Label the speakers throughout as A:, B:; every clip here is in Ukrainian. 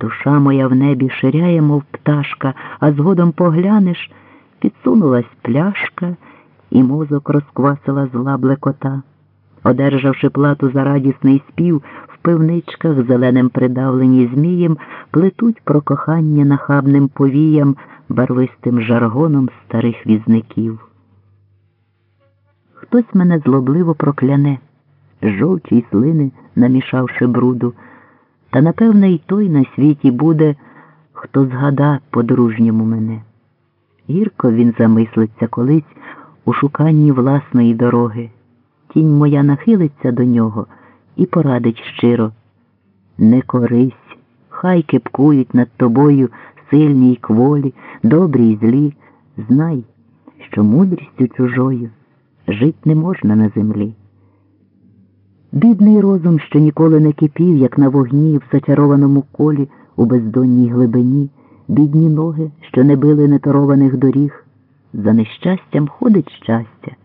A: Душа моя в небі ширяє, мов пташка, а згодом поглянеш, підсунулась пляшка, і мозок розквасила зла блекота. Одержавши плату за радісний спів, в пивничках, зеленим придавлені змієм, плетуть про кохання нахабним повіям, барвистим жаргоном старих візників. Хтось мене злобливо прокляне, жовчі й слини, намішавши бруду, та напевне й той на світі буде, хто згада по-дружньому мене. Гірко він замислиться колись у шуканні власної дороги. Тінь моя нахилиться до нього і порадить щиро. Не корись, хай кипкують над тобою сильні й кволі, добрі й злі. Знай, що мудрістю чужою жить не можна на землі. Бідний розум, що ніколи не кипів, як на вогні в зачарованому колі у бездонній глибині, бідні ноги, що не били неторованих доріг, за нещастям ходить щастя,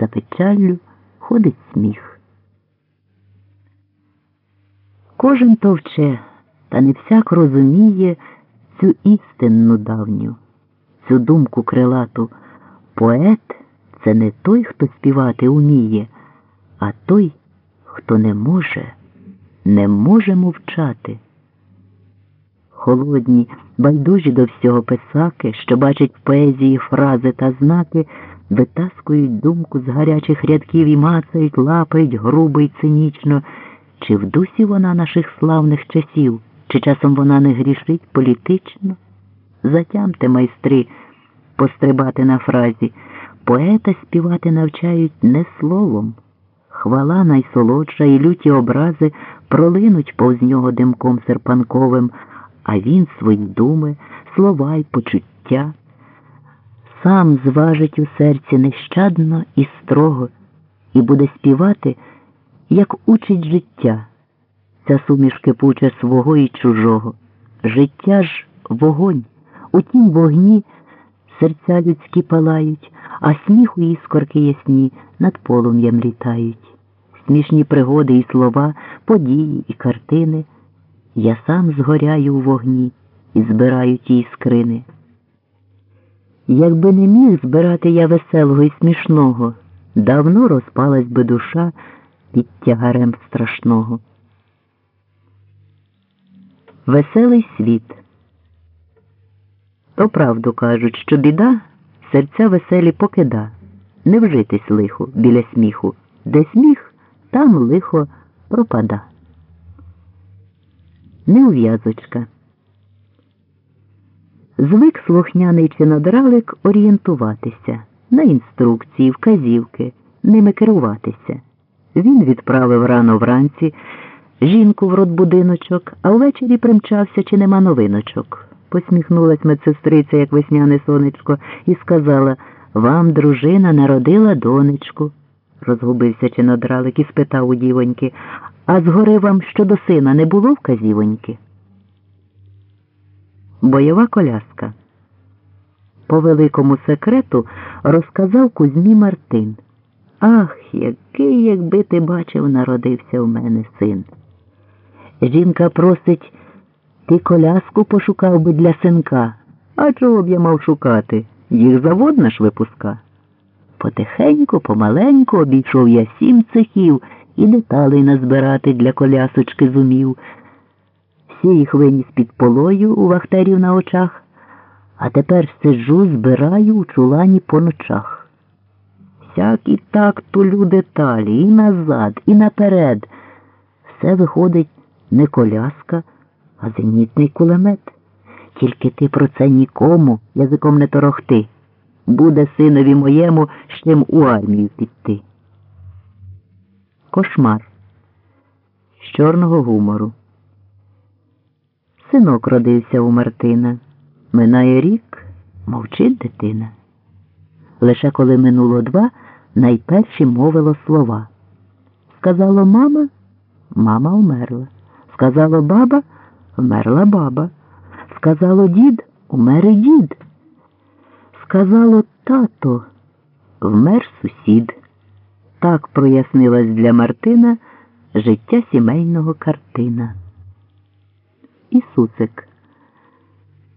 A: за печаллю ходить сміх. Кожен товче, та не всяк розуміє цю істинну давню, цю думку крилату. Поет це не той, хто співати уміє, а той, хто не може, не може мовчати. Холодні, байдужі до всього писаки, що бачать в поезії фрази та знаки, витаскують думку з гарячих рядків і мацають, лапають грубо й цинічно. Чи в дусі вона наших славних часів, чи часом вона не грішить політично? Затямте, майстри, пострибати на фразі. Поета співати навчають не словом. Хвала найсолодша і люті образи пролинуть повз нього димком серпанковим, а він свої думи, слова й почуття сам зважить у серці нещадно і строго, і буде співати, як учить життя, ця суміш кипуча свого і чужого. Життя ж вогонь, у тім вогні серця людські палають, а сміху іскорки ясні над полум'ям літають. Смішні пригоди і слова, події і картини. Я сам згоряю у вогні і збираю ті іскрини. Якби не міг збирати я веселого і смішного, давно розпалась би душа під тягарем страшного. Веселий світ. То правду кажуть, що біда серця веселі покида, не вжитись лиху біля сміху, де сміх, там лихо пропада. Неув'язочка. Звик слухняний чинодралик орієнтуватися, на інструкції, вказівки, ними керуватися. Він відправив рано вранці жінку в родбудиночок, а ввечері примчався, чи нема новиночок. Посміхнулась медсестриця, як весняне сонечко, і сказала Вам дружина народила донечку. Розгубився чинодралик і спитав у дівоньки, а згори вам щодо сина не було вказівоньки? Бойова коляска. По великому секрету розказав Кузьмі Мартин. Ах, який, якби ти бачив, народився в мене син. Жінка просить, ти коляску пошукав би для синка. А чого б я мав шукати? Їх завод наш випуска. Потихеньку, помаленьку обійшов я сім цехів і деталей назбирати для колясочки зумів. Всі їх виніс під полою у вахтерів на очах, а тепер сиджу, збираю у чулані по ночах. Всяк і так тулю деталі, і назад, і наперед. Все виходить не коляска, а зенітний кулемет. Тільки ти про це нікому язиком не торохти. Буде синові моєму з чим у армію піти. Кошмар з чорного гумору. Синок родився у Мартина. Минає рік, мовчить дитина. Лише коли минуло два, найперші мовило слова. Сказало мама, мама умерла. Сказало баба, вмерла баба. Сказало дід, умер дід. Сказало тато, вмер сусід. Так прояснилась для Мартина життя сімейного картина. і суцик.